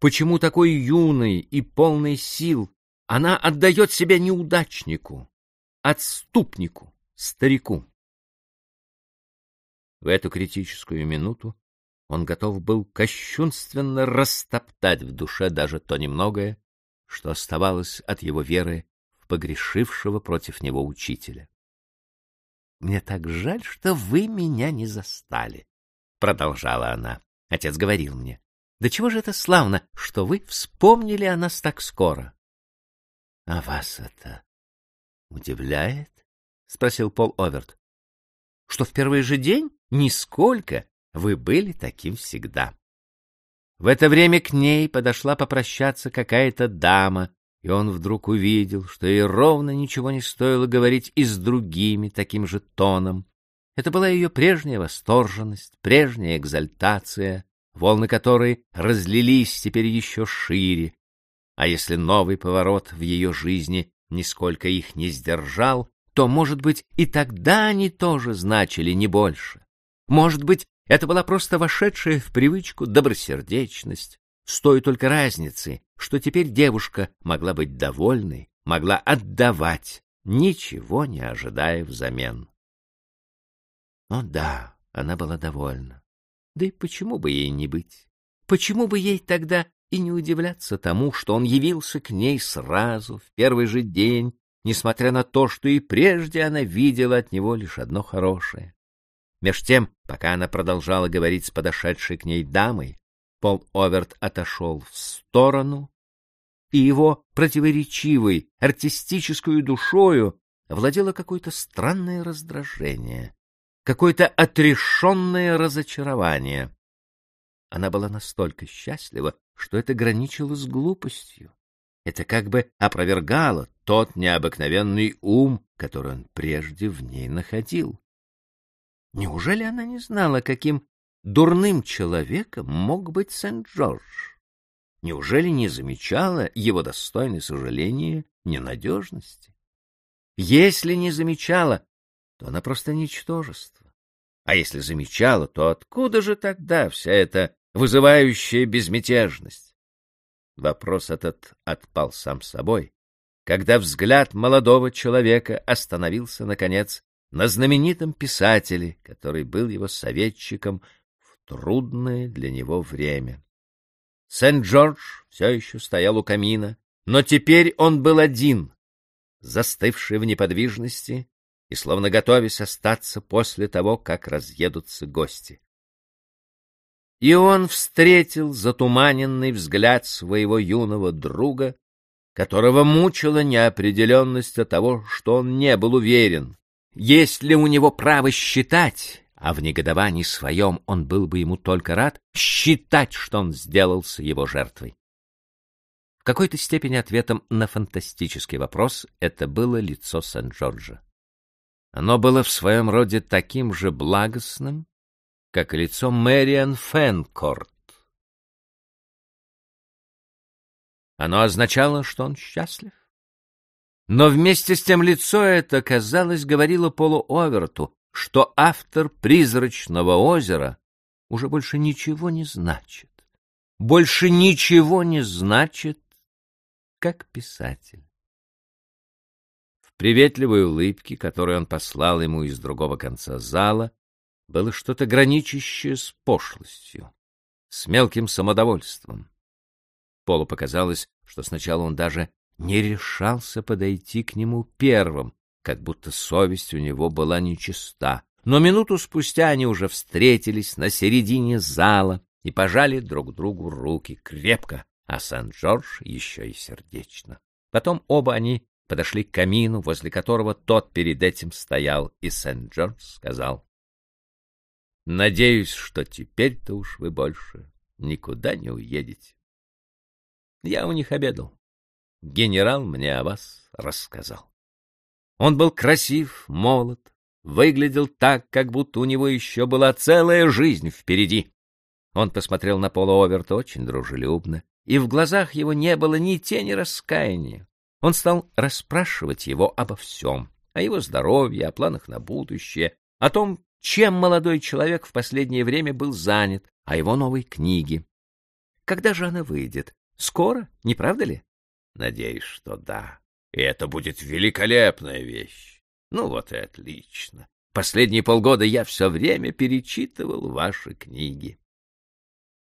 почему такой юной и полной сил она отдает себя неудачнику, отступнику, старику. В эту критическую минуту он готов был кощунственно растоптать в душе даже то немногое, что оставалось от его веры в погрешившего против него учителя. «Мне так жаль, что вы меня не застали», — продолжала она. Отец говорил мне, «Да чего же это славно, что вы вспомнили о нас так скоро?» «А вас это удивляет?» — спросил Пол Оверт. «Что в первый же день? Нисколько. Вы были таким всегда». В это время к ней подошла попрощаться какая-то дама, и он вдруг увидел, что ей ровно ничего не стоило говорить и с другими таким же тоном. Это была ее прежняя восторженность, прежняя экзальтация, волны которой разлились теперь еще шире. А если новый поворот в ее жизни нисколько их не сдержал, то, может быть, и тогда они тоже значили не больше. Может быть, это была просто вошедшая в привычку добросердечность, с той только разницей, что теперь девушка могла быть довольной, могла отдавать, ничего не ожидая взамен. О да, она была довольна. Да и почему бы ей не быть? Почему бы ей тогда и не удивляться тому, что он явился к ней сразу, в первый же день, несмотря на то, что и прежде она видела от него лишь одно хорошее. Меж тем, пока она продолжала говорить с подошедшей к ней дамой, Пол Оверт отошел в сторону, и его противоречивой, артистической душою владело какое-то странное раздражение, какое-то отрешенное разочарование. Она была настолько счастлива, что это граничило с глупостью. Это как бы опровергало тот необыкновенный ум, который он прежде в ней находил. Неужели она не знала, каким дурным человеком мог быть Сент-Джордж? Неужели не замечала его достойной сожаления ненадежности? Если не замечала, то она просто ничтожество. А если замечала, то откуда же тогда вся эта вызывающая безмятежность? Вопрос этот отпал сам собой, когда взгляд молодого человека остановился, наконец, на знаменитом писателе, который был его советчиком в трудное для него время. Сент-Джордж все еще стоял у камина, но теперь он был один, застывший в неподвижности и словно готовясь остаться после того, как разъедутся гости. И он встретил затуманенный взгляд своего юного друга, которого мучила неопределенность от того, что он не был уверен, есть ли у него право считать, а в негодовании своем он был бы ему только рад, считать, что он сделался его жертвой. В какой-то степени ответом на фантастический вопрос это было лицо Сент-Джорджа. Оно было в своем роде таким же благостным, как лицо Мэриан Фенкорт. Оно означало, что он счастлив. Но вместе с тем лицо это, казалось, говорило Полу Оверту, что автор «Призрачного озера» уже больше ничего не значит. Больше ничего не значит, как писатель. Приветливой улыбке, которую он послал ему из другого конца зала, было что-то граничащее с пошлостью, с мелким самодовольством. Полу показалось, что сначала он даже не решался подойти к нему первым, как будто совесть у него была нечиста. Но минуту спустя они уже встретились на середине зала и пожали друг другу руки крепко, а Сан-Джордж еще и сердечно. Потом оба они подошли к камину, возле которого тот перед этим стоял, и Сент-Джордж сказал, «Надеюсь, что теперь-то уж вы больше никуда не уедете. Я у них обедал генерал мне о вас рассказал. Он был красив, молод, выглядел так, как будто у него еще была целая жизнь впереди. Он посмотрел на Пола Оверта очень дружелюбно, и в глазах его не было ни тени раскаяния. Он стал расспрашивать его обо всем, о его здоровье, о планах на будущее, о том, чем молодой человек в последнее время был занят, о его новой книге. Когда же она выйдет? Скоро, не правда ли? Надеюсь, что да. И это будет великолепная вещь. Ну вот и отлично. Последние полгода я все время перечитывал ваши книги.